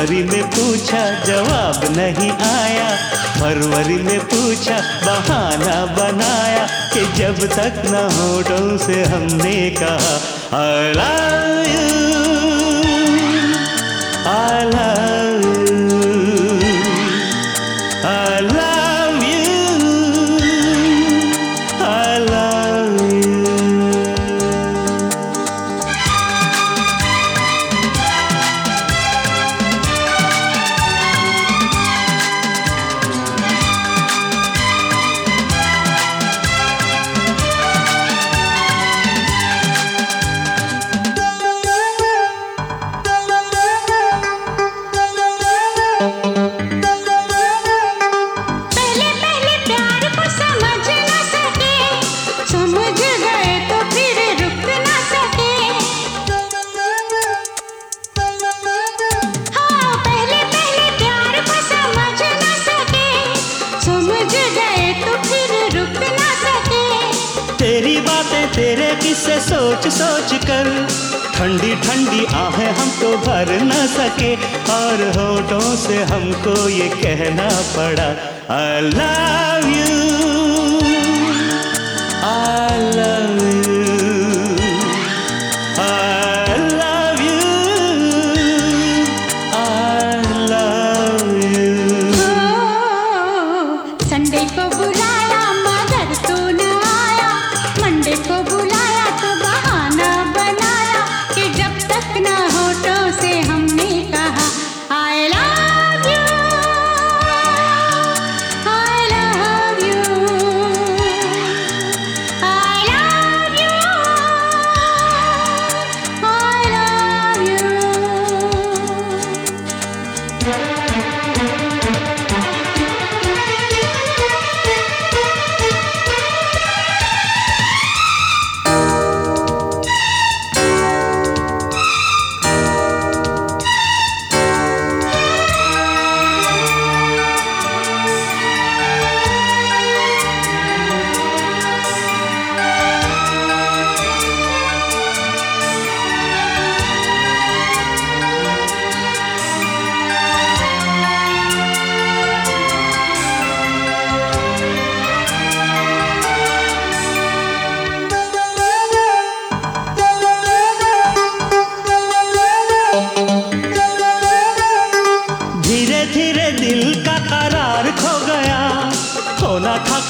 जनवरी में पूछा, जवाब नहीं आया। फरवरी में पूछा, बहाना बनाया कि जब तक न होटल से हमने कहा आई तेरे किस्से सोच सोच कर। ठंडी ठंडी आहें हम तो भर न सके। और होठों से हमको ये कहना पड़ा आई लव यू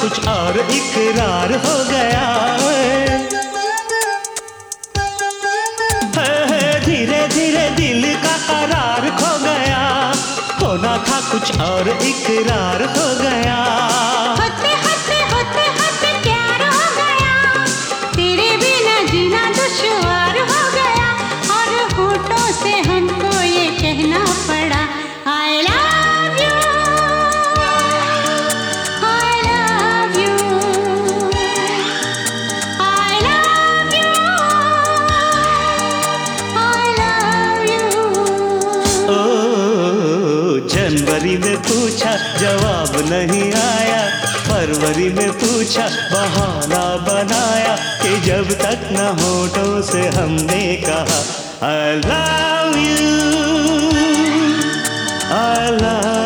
कुछ और इकरार हो गया धीरे धीरे दिल का करार खो गया। होना था कुछ और इकरार हो गया। जनवरी में पूछा, जवाब नहीं आया। फरवरी में पूछा, बहाना बनाया कि जब तक न होठों से हमने कहा I love you I love